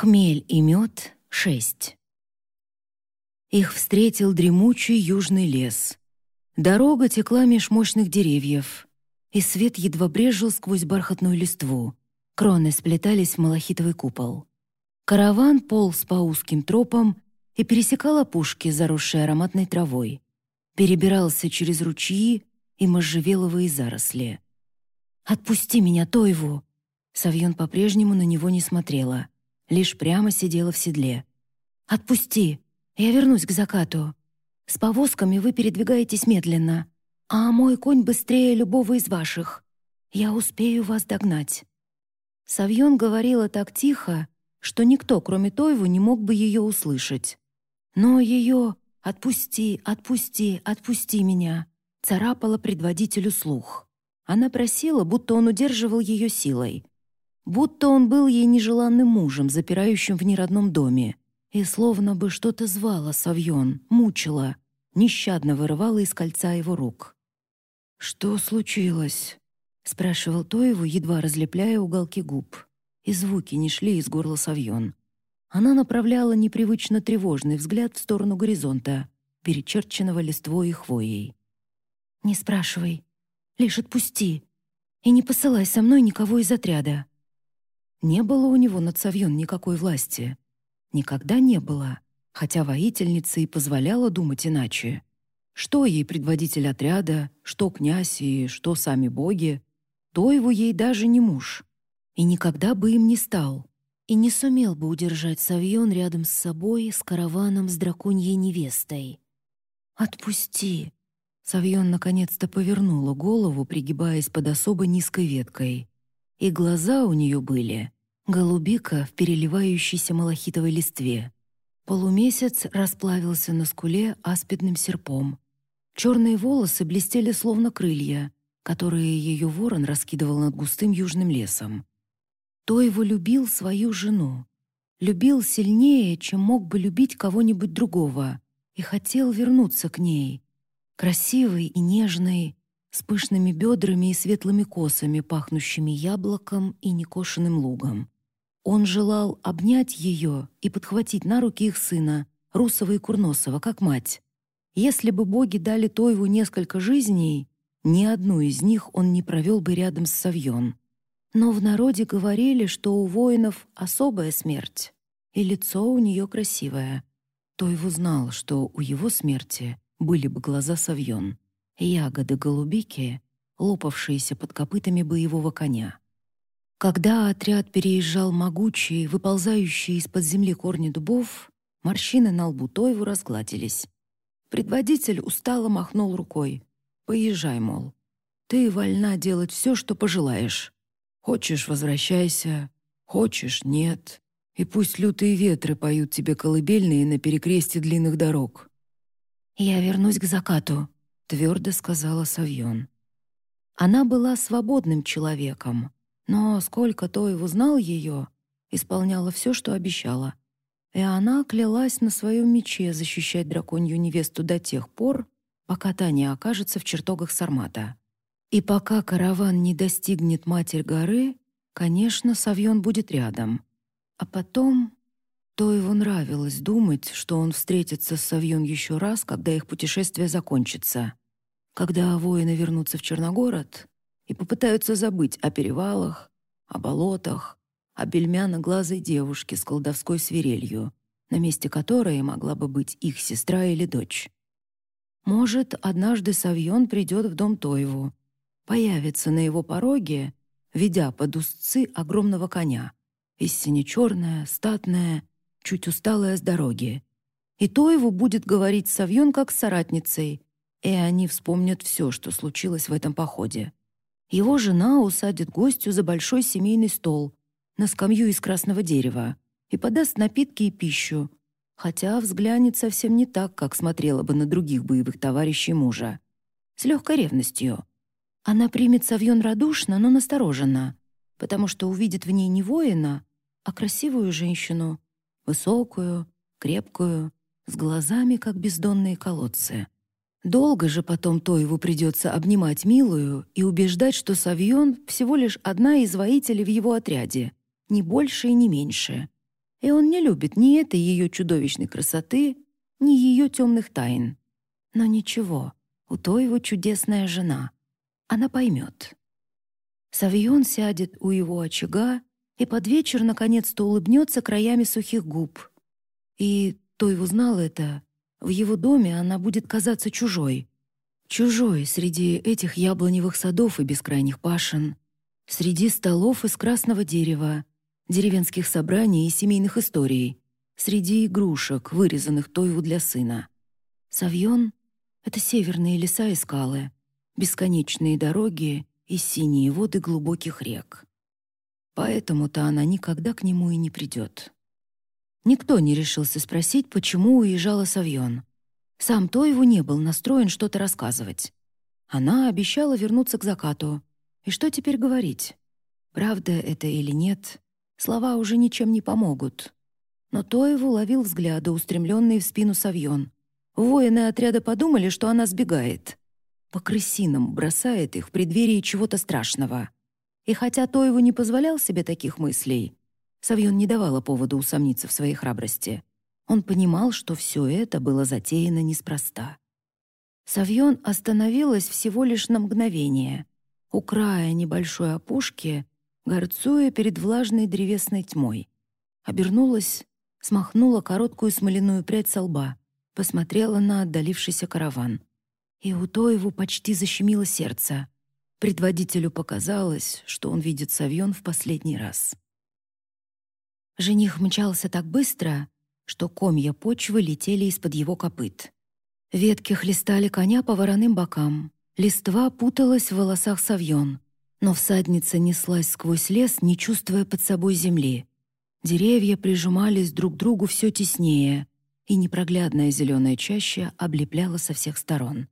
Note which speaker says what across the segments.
Speaker 1: Хмель и мед — шесть. Их встретил дремучий южный лес. Дорога текла меж мощных деревьев, и свет едва брежил сквозь бархатную листву. Кроны сплетались в малахитовый купол. Караван полз по узким тропам и пересекал опушки, заросшие ароматной травой. Перебирался через ручьи и можжевеловые заросли. «Отпусти меня, Тойву!» Савьон по-прежнему на него не смотрела, лишь прямо сидела в седле. «Отпусти! Я вернусь к закату. С повозками вы передвигаетесь медленно, а мой конь быстрее любого из ваших. Я успею вас догнать». Савьон говорила так тихо, что никто, кроме Тойву, не мог бы ее услышать. Но ее «отпусти, отпусти, отпусти меня» царапала предводителю слух. Она просила, будто он удерживал ее силой. Будто он был ей нежеланным мужем, запирающим в неродном доме. И словно бы что-то звало Савьон, мучила, нещадно вырывала из кольца его рук. «Что случилось?» — спрашивал Тоеву, едва разлепляя уголки губ и звуки не шли из горла Савьон. Она направляла непривычно тревожный взгляд в сторону горизонта, перечерченного листвой и хвоей. «Не спрашивай, лишь отпусти, и не посылай со мной никого из отряда». Не было у него над Савьон никакой власти. Никогда не было, хотя воительница и позволяла думать иначе. Что ей предводитель отряда, что князь и что сами боги, то его ей даже не муж и никогда бы им не стал, и не сумел бы удержать Савьон рядом с собой с караваном с драконьей невестой. «Отпусти!» Савьон наконец-то повернула голову, пригибаясь под особо низкой веткой. И глаза у нее были голубика в переливающейся малахитовой листве. Полумесяц расплавился на скуле аспидным серпом. Черные волосы блестели словно крылья, которые ее ворон раскидывал над густым южным лесом то его любил свою жену. Любил сильнее, чем мог бы любить кого-нибудь другого, и хотел вернуться к ней. Красивой и нежной, с пышными бедрами и светлыми косами, пахнущими яблоком и некошенным лугом. Он желал обнять ее и подхватить на руки их сына, Русова и Курносова, как мать. Если бы боги дали Тойву несколько жизней, ни одну из них он не провел бы рядом с Савьон. Но в народе говорили, что у воинов особая смерть, и лицо у нее красивое. Тойв узнал, что у его смерти были бы глаза совьон, ягоды голубики, лопавшиеся под копытами боевого коня. Когда отряд переезжал могучие, выползающие из-под земли корни дубов, морщины на лбу Тойву разгладились. Предводитель устало махнул рукой. «Поезжай, мол. Ты вольна делать все, что пожелаешь. Хочешь — возвращайся, хочешь — нет. И пусть лютые ветры поют тебе колыбельные на перекресте длинных дорог. «Я вернусь к закату», — твердо сказала Савьон. Она была свободным человеком, но сколько то его знал ее, исполняла все, что обещала. И она клялась на своем мече защищать драконью невесту до тех пор, пока та не окажется в чертогах Сармата. И пока караван не достигнет Матерь горы, конечно, Савьон будет рядом. А потом... То его нравилось думать, что он встретится с Савьон еще раз, когда их путешествие закончится. Когда воины вернутся в Черногород и попытаются забыть о перевалах, о болотах, о бельмяно-глазой девушке с колдовской свирелью, на месте которой могла бы быть их сестра или дочь. Может, однажды Савьон придет в дом Тоеву, появится на его пороге, ведя под узцы огромного коня, истине черная, статная, чуть усталая с дороги. И то его будет говорить Савьон как с соратницей, и они вспомнят все, что случилось в этом походе. Его жена усадит гостю за большой семейный стол на скамью из красного дерева и подаст напитки и пищу, хотя взглянет совсем не так, как смотрела бы на других боевых товарищей мужа. С легкой ревностью — она примет Савьон радушно, но настороженно, потому что увидит в ней не воина, а красивую женщину, высокую, крепкую, с глазами, как бездонные колодцы. Долго же потом Тоеву придется обнимать милую и убеждать, что Савьон всего лишь одна из воителей в его отряде, не больше и не меньше. И он не любит ни этой ее чудовищной красоты, ни ее темных тайн. Но ничего, у той его чудесная жена. Она поймет. Савьон сядет у его очага и под вечер наконец-то улыбнется краями сухих губ. И Той узнал это. В его доме она будет казаться чужой. Чужой среди этих яблоневых садов и бескрайних пашен, среди столов из красного дерева, деревенских собраний и семейных историй, среди игрушек, вырезанных Тойву для сына. Савьон — это северные леса и скалы, бесконечные дороги и синие воды глубоких рек. Поэтому-то она никогда к нему и не придет. Никто не решился спросить, почему уезжала Савьон. Сам Тойву не был настроен что-то рассказывать. Она обещала вернуться к закату. И что теперь говорить? Правда это или нет, слова уже ничем не помогут. Но Тоеву ловил взгляды, устремленные в спину Савьон. Воины отряда подумали, что она сбегает. По крысинам бросает их в преддверии чего-то страшного. И хотя Тоеву не позволял себе таких мыслей, Савьон не давала повода усомниться в своей храбрости. Он понимал, что все это было затеяно неспроста. Савьон остановилась всего лишь на мгновение, у края небольшой опушки, горцуя перед влажной древесной тьмой. Обернулась смахнула короткую смоляную прядь со лба, посмотрела на отдалившийся караван. И у Тоеву почти защемило сердце. Предводителю показалось, что он видит Савьон в последний раз. Жених мчался так быстро, что комья почвы летели из-под его копыт. Ветки хлестали коня по вороным бокам, листва путалась в волосах Савьон, но всадница неслась сквозь лес, не чувствуя под собой земли. Деревья прижимались друг к другу все теснее, и непроглядная зеленая чаща облепляла со всех сторон.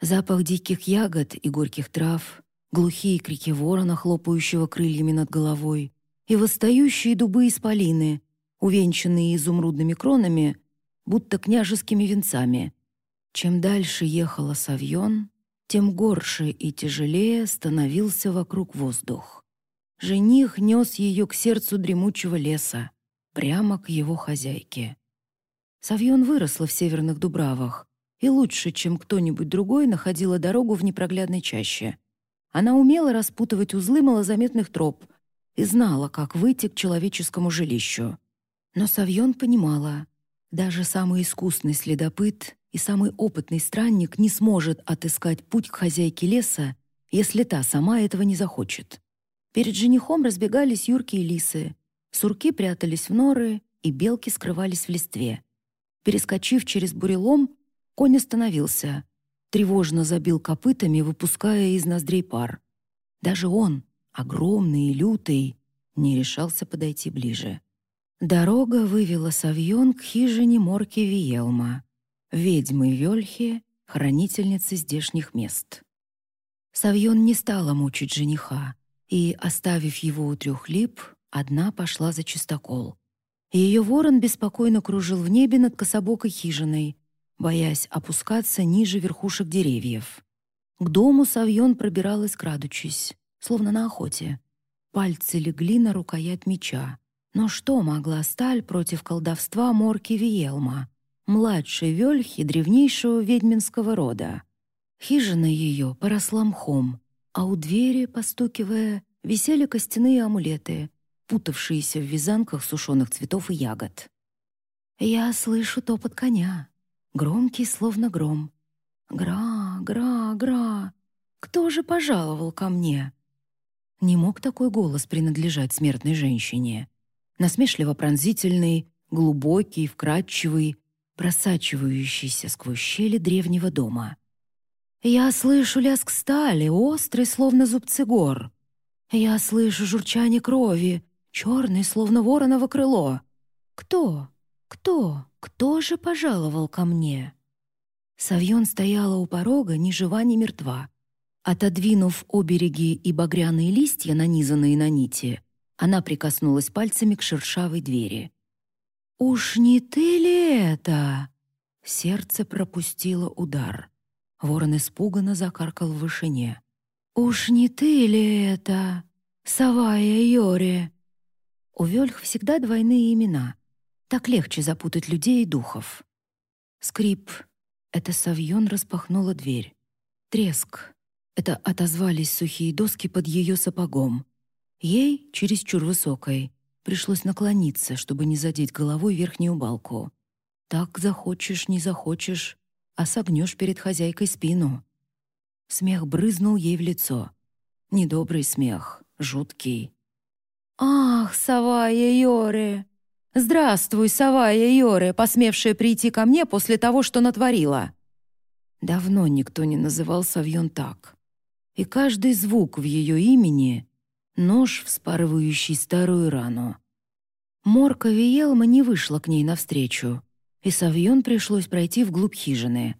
Speaker 1: Запах диких ягод и горьких трав, глухие крики ворона, хлопающего крыльями над головой, и восстающие дубы исполины, увенчанные изумрудными кронами, будто княжескими венцами. Чем дальше ехала Савьон, тем горше и тяжелее становился вокруг воздух. Жених нес ее к сердцу дремучего леса, прямо к его хозяйке. Савьон выросла в северных Дубравах и лучше, чем кто-нибудь другой, находила дорогу в непроглядной чаще. Она умела распутывать узлы малозаметных троп и знала, как выйти к человеческому жилищу. Но Савьон понимала, даже самый искусный следопыт и самый опытный странник не сможет отыскать путь к хозяйке леса, если та сама этого не захочет. Перед женихом разбегались юрки и лисы, сурки прятались в норы, и белки скрывались в листве. Перескочив через бурелом, конь остановился, тревожно забил копытами, выпуская из ноздрей пар. Даже он, огромный и лютый, не решался подойти ближе. Дорога вывела Савьон к хижине Морки Виелма, ведьмы Вельхи, хранительницы здешних мест. Савьон не стала мучить жениха и, оставив его у трех лип, одна пошла за чистокол. Ее ворон беспокойно кружил в небе над кособокой хижиной, боясь опускаться ниже верхушек деревьев. К дому Савьон пробиралась, крадучись, словно на охоте. Пальцы легли на рукоять меча. Но что могла сталь против колдовства Морки Виелма, младшей вельхи древнейшего ведьминского рода? Хижина ее поросла мхом, а у двери, постукивая, висели костяные амулеты, путавшиеся в вязанках сушеных цветов и ягод. Я слышу топот коня, громкий, словно гром. «Гра, гра, гра! Кто же пожаловал ко мне?» Не мог такой голос принадлежать смертной женщине. Насмешливо-пронзительный, глубокий, вкрадчивый, просачивающийся сквозь щели древнего дома — я слышу лязг стали, острый, словно зубцы гор. Я слышу журчание крови, черный, словно вороново крыло. Кто? Кто? Кто же пожаловал ко мне? Савьон стояла у порога, ни жива, ни мертва. Отодвинув обереги и багряные листья, нанизанные на нити, она прикоснулась пальцами к шершавой двери. «Уж не ты ли это?» Сердце пропустило удар. Ворон испуганно закаркал в вышине. «Уж не ты ли это, Савая Йори?» У Вельх всегда двойные имена, Так легче запутать людей и духов. Скрип — это Савьон распахнула дверь. Треск — это отозвались сухие доски под ее сапогом. Ей, чересчур высокой, пришлось наклониться, чтобы не задеть головой верхнюю балку. Так захочешь, не захочешь, а согнешь перед хозяйкой спину. Смех брызнул ей в лицо. Недобрый смех, жуткий. «Ах, Савая Йоре! Здравствуй, Савая Йоре, посмевшая прийти ко мне после того, что натворила!» Давно никто не называл Савьон так. И каждый звук в ее имени — нож, вспарывающий старую рану. Морка Виелма не вышла к ней навстречу, и Савьон пришлось пройти вглубь хижины.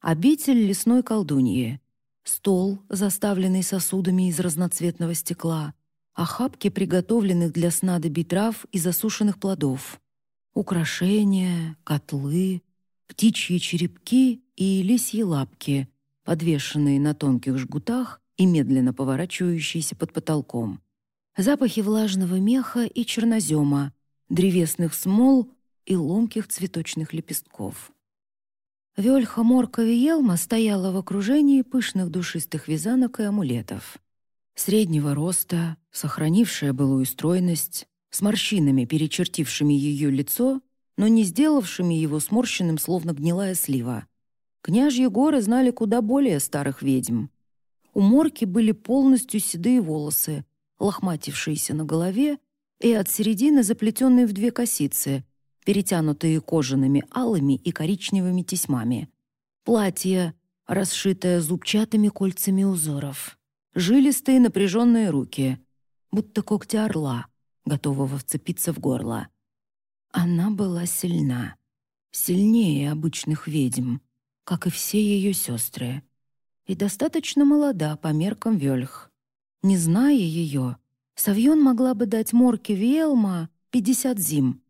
Speaker 1: Обитель лесной колдуньи. Стол, заставленный сосудами из разноцветного стекла, охапки приготовленных для снадобий трав и засушенных плодов, украшения, котлы, птичьи черепки и лисьи лапки, подвешенные на тонких жгутах и медленно поворачивающиеся под потолком. Запахи влажного меха и чернозема, древесных смол и ломких цветочных лепестков. Вельха Морка Виелма стояла в окружении пышных душистых вязанок и амулетов. Среднего роста, сохранившая былую стройность, с морщинами, перечертившими ее лицо, но не сделавшими его сморщенным, словно гнилая слива. Княжьи горы знали куда более старых ведьм. У Морки были полностью седые волосы, лохматившиеся на голове и от середины заплетенные в две косицы, перетянутые кожаными алыми и коричневыми тесьмами. Платье, расшитое зубчатыми кольцами узоров. Жилистые напряженные руки, будто когти орла, готового вцепиться в горло. Она была сильна, сильнее обычных ведьм, как и все ее сестры, и достаточно молода по меркам Вельх. Не зная ее, Савьон могла бы дать Морке Виэлма 50 зим.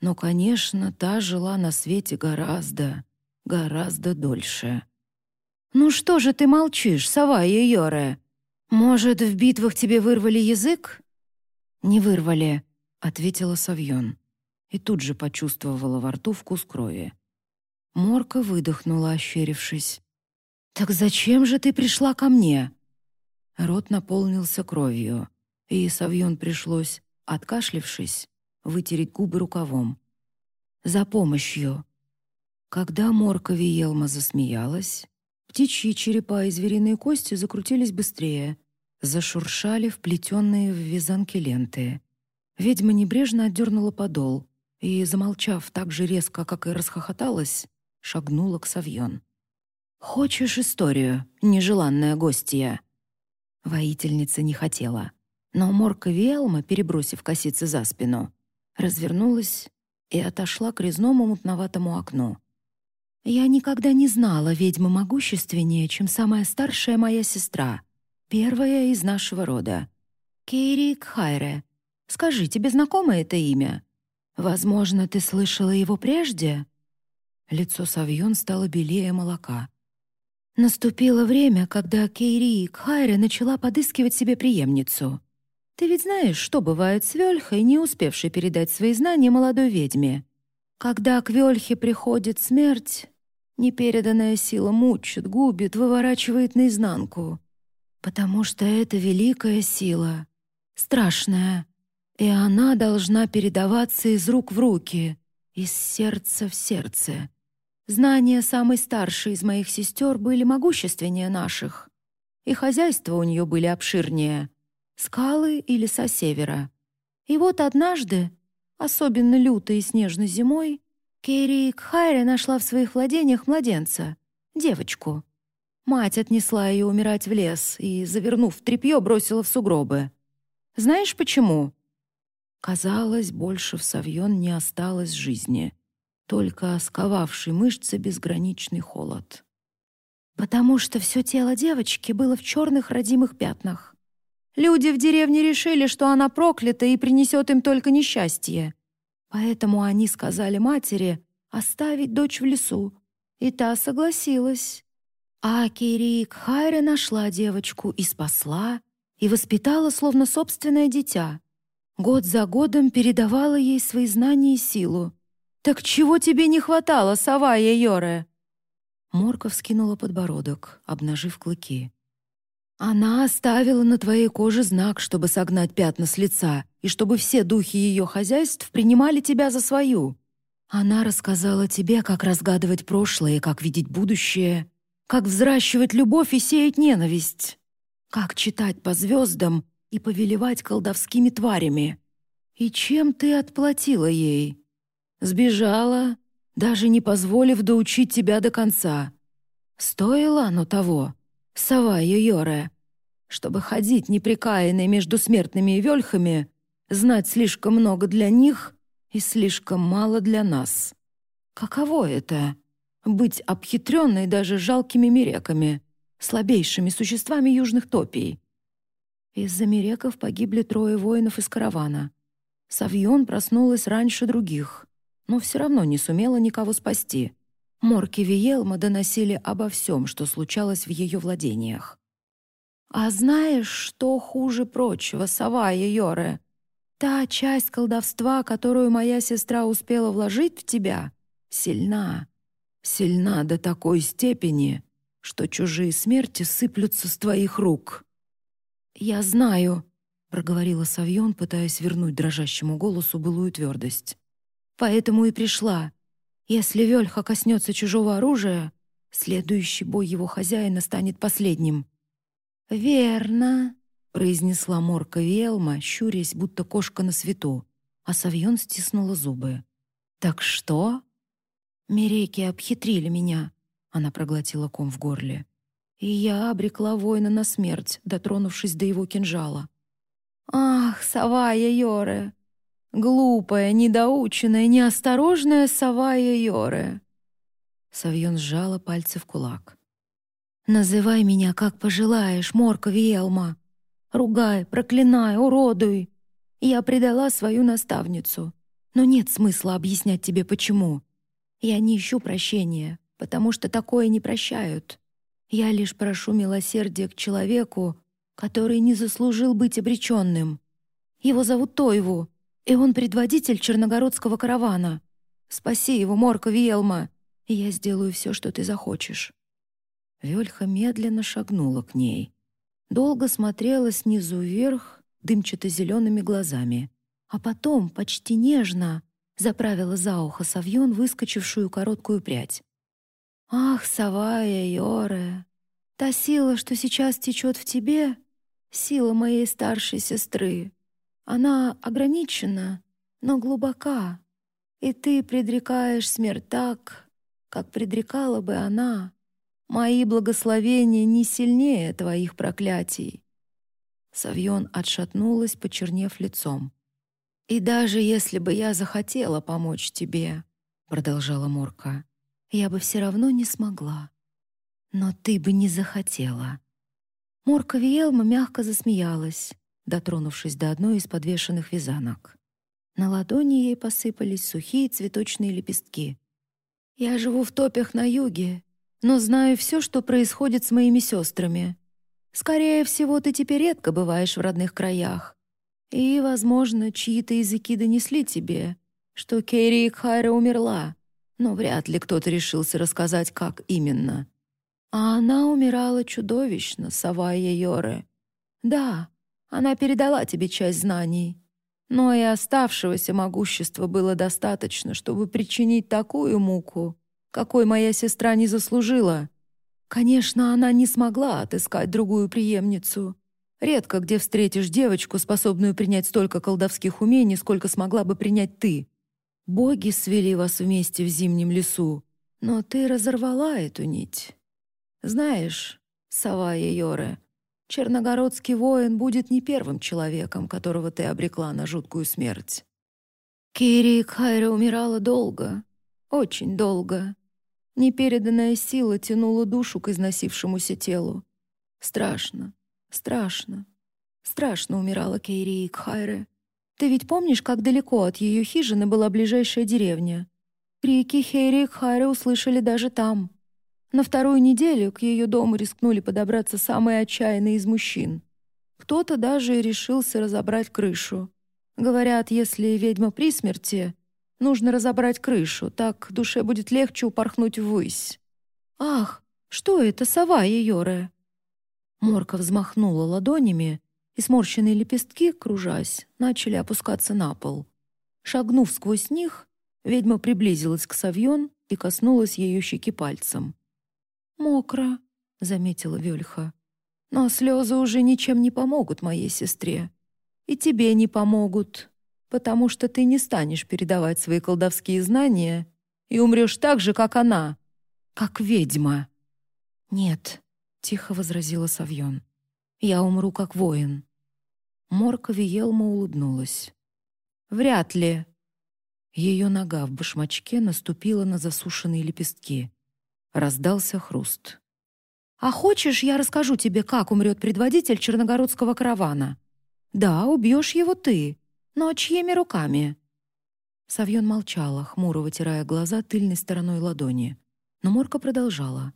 Speaker 1: Но, конечно, та жила на свете гораздо, гораздо дольше. «Ну что же ты молчишь, сова Йоре? Может, в битвах тебе вырвали язык?» «Не вырвали», — ответила Савьон. И тут же почувствовала во рту вкус крови. Морка выдохнула, ощерившись. «Так зачем же ты пришла ко мне?» Рот наполнился кровью и Савьон пришлось, откашлившись, вытереть губы рукавом. «За помощью!» Когда Морка Виелма засмеялась, птичьи черепа и звериные кости закрутились быстрее, зашуршали вплетенные в вязанки ленты. Ведьма небрежно отдернула подол и, замолчав так же резко, как и расхохоталась, шагнула к Савьон. «Хочешь историю, нежеланная гостья?» Воительница не хотела. Но Морка Виэлма, перебросив косицы за спину, развернулась и отошла к резному мутноватому окну. «Я никогда не знала ведьмы могущественнее, чем самая старшая моя сестра, первая из нашего рода. Кейри Кхайре. Скажи, тебе знакомо это имя? Возможно, ты слышала его прежде?» Лицо Савьон стало белее молока. Наступило время, когда Кейри Кхайре начала подыскивать себе преемницу. Ты ведь знаешь, что бывает с Вельхой, не успевшей передать свои знания молодой ведьме. Когда к Вельхе приходит смерть, непереданная сила мучит, губит, выворачивает наизнанку. Потому что это великая сила, страшная, и она должна передаваться из рук в руки, из сердца в сердце. Знания самой старшей из моих сестер были могущественнее наших, и хозяйства у нее были обширнее — скалы и леса севера. И вот однажды, особенно лютой и снежной зимой, Керри Кхайре нашла в своих владениях младенца, девочку. Мать отнесла ее умирать в лес и, завернув в тряпье, бросила в сугробы. Знаешь почему? Казалось, больше в Савьон не осталось жизни, только сковавший мышцы безграничный холод. Потому что все тело девочки было в черных родимых пятнах. Люди в деревне решили, что она проклята и принесет им только несчастье. Поэтому они сказали матери оставить дочь в лесу, и та согласилась. А Кирик Хайре нашла девочку и спасла, и воспитала словно собственное дитя. Год за годом передавала ей свои знания и силу, «Так чего тебе не хватало, сова Йоре?» Морка вскинула подбородок, обнажив клыки. «Она оставила на твоей коже знак, чтобы согнать пятна с лица, и чтобы все духи ее хозяйств принимали тебя за свою. Она рассказала тебе, как разгадывать прошлое, как видеть будущее, как взращивать любовь и сеять ненависть, как читать по звездам и повелевать колдовскими тварями. И чем ты отплатила ей? Сбежала, даже не позволив доучить тебя до конца. Стоило оно того, сова Йоре, чтобы ходить неприкаянной между смертными и вельхами, знать слишком много для них и слишком мало для нас. Каково это — быть обхитренной даже жалкими мереками, слабейшими существами южных топий? Из-за мереков погибли трое воинов из каравана. Савьон проснулась раньше других, но все равно не сумела никого спасти. Морки Виелма доносили обо всем, что случалось в ее владениях. «А знаешь, что хуже прочего, сова Йоре?» Та часть колдовства, которую моя сестра успела вложить в тебя, сильна. Сильна до такой степени, что чужие смерти сыплются с твоих рук. «Я знаю», — проговорила Савьон, пытаясь вернуть дрожащему голосу былую твердость. «Поэтому и пришла. Если Вельха коснется чужого оружия, следующий бой его хозяина станет последним». «Верно», — произнесла Морка Велма, щурясь, будто кошка на свету, а Савьон стиснула зубы. «Так что?» «Мерейки обхитрили меня», — она проглотила ком в горле. «И я обрекла воина на смерть, дотронувшись до его кинжала». «Ах, Савая Йоре! Глупая, недоученная, неосторожная Савая Йоре!» Савьон сжала пальцы в кулак. «Называй меня, как пожелаешь, Морка Виелма!» Ругай, проклинай, уродуй. Я предала свою наставницу. Но нет смысла объяснять тебе, почему. Я не ищу прощения, потому что такое не прощают. Я лишь прошу милосердия к человеку, который не заслужил быть обреченным. Его зовут Тойву, и он предводитель черногородского каравана. Спаси его, Морка Виелма, и я сделаю все, что ты захочешь». Вельха медленно шагнула к ней — долго смотрела снизу вверх дымчато-зелеными глазами, а потом, почти нежно, заправила за ухо Савьон выскочившую короткую прядь. «Ах, Савая Йоре, та сила, что сейчас течет в тебе, сила моей старшей сестры. Она ограничена, но глубока, и ты предрекаешь смерть так, как предрекала бы она, Мои благословения не сильнее твоих проклятий». Савьон отшатнулась, почернев лицом. «И даже если бы я захотела помочь тебе», — продолжала Морка, «я бы все равно не смогла. Но ты бы не захотела». Морка Виелма мягко засмеялась, дотронувшись до одной из подвешенных вязанок. На ладони ей посыпались сухие цветочные лепестки. «Я живу в топях на юге, но знаю все, что происходит с моими сестрами. Скорее всего, ты теперь редко бываешь в родных краях. И, возможно, чьи-то языки донесли тебе, что Керри Икхайра умерла, но вряд ли кто-то решился рассказать, как именно. А она умирала чудовищно, Савая Йоре. Да, она передала тебе часть знаний, но и оставшегося могущества было достаточно, чтобы причинить такую муку, какой моя сестра не заслужила. Конечно, она не смогла отыскать другую преемницу. Редко где встретишь девочку, способную принять столько колдовских умений, сколько смогла бы принять ты. Боги свели вас вместе в зимнем лесу, но ты разорвала эту нить. Знаешь, сова Йоре, черногородский воин будет не первым человеком, которого ты обрекла на жуткую смерть. Кири Хайра умирала долго, очень долго. Непереданная сила тянула душу к износившемуся телу. Страшно, страшно, страшно умирала Кейри Икхайре. Ты ведь помнишь, как далеко от ее хижины была ближайшая деревня? Крики Хейри Икхайре услышали даже там. На вторую неделю к ее дому рискнули подобраться самые отчаянные из мужчин. Кто-то даже решился разобрать крышу. Говорят, если ведьма при смерти, Нужно разобрать крышу, так душе будет легче упорхнуть ввысь. Ах, что это, сова Йоре? Морка взмахнула ладонями, и сморщенные лепестки, кружась, начали опускаться на пол. Шагнув сквозь них, ведьма приблизилась к Савьон и коснулась ее щеки пальцем. «Мокро», — заметила Вельха. «Но слезы уже ничем не помогут моей сестре. И тебе не помогут, потому что ты не станешь передавать свои колдовские знания и умрешь так же, как она, как ведьма». «Нет», — тихо возразила Савьон. «Я умру как воин». Морка Виелма улыбнулась. «Вряд ли». Ее нога в башмачке наступила на засушенные лепестки. Раздался хруст. «А хочешь, я расскажу тебе, как умрет предводитель черногородского каравана? Да, убьешь его ты, но чьими руками?» Савьон молчала, хмуро вытирая глаза тыльной стороной ладони. Но Морка продолжала.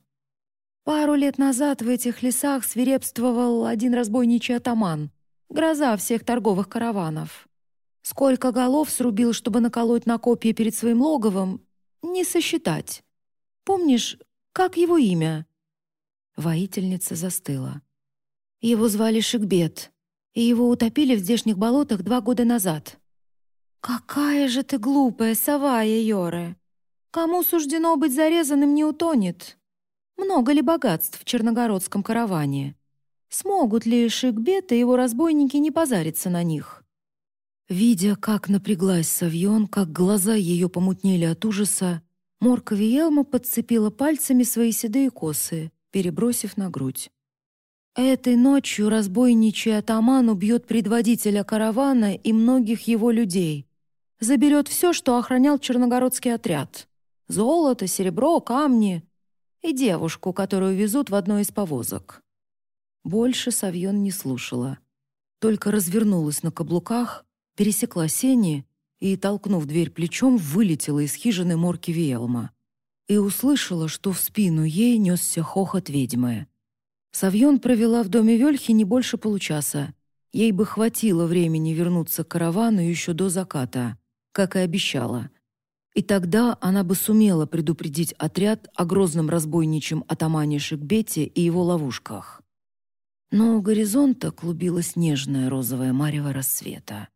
Speaker 1: «Пару лет назад в этих лесах свирепствовал один разбойничий атаман, гроза всех торговых караванов. Сколько голов срубил, чтобы наколоть на копья перед своим логовом, не сосчитать. Помнишь, как его имя?» Воительница застыла. Его звали Шикбет, и его утопили в здешних болотах два года назад. «Какая же ты глупая сова, Йоре! Кому суждено быть зарезанным, не утонет. Много ли богатств в черногородском караване? Смогут ли Шикбет и его разбойники не позариться на них?» Видя, как напряглась Савьон, как глаза ее помутнели от ужаса, Морка Виелма подцепила пальцами свои седые косы, перебросив на грудь. Этой ночью разбойничий атаман убьет предводителя каравана и многих его людей. Заберет все, что охранял черногородский отряд. Золото, серебро, камни и девушку, которую везут в одной из повозок. Больше Савьон не слушала. Только развернулась на каблуках, пересекла сени и, толкнув дверь плечом, вылетела из хижины Морки Виелма и услышала, что в спину ей несся хохот ведьмы. Савьон провела в доме Вельхи не больше получаса. Ей бы хватило времени вернуться к каравану еще до заката, как и обещала. И тогда она бы сумела предупредить отряд о грозном разбойничьем атамане Шикбете и его ловушках. Но у горизонта клубилась нежная розовая марево рассвета.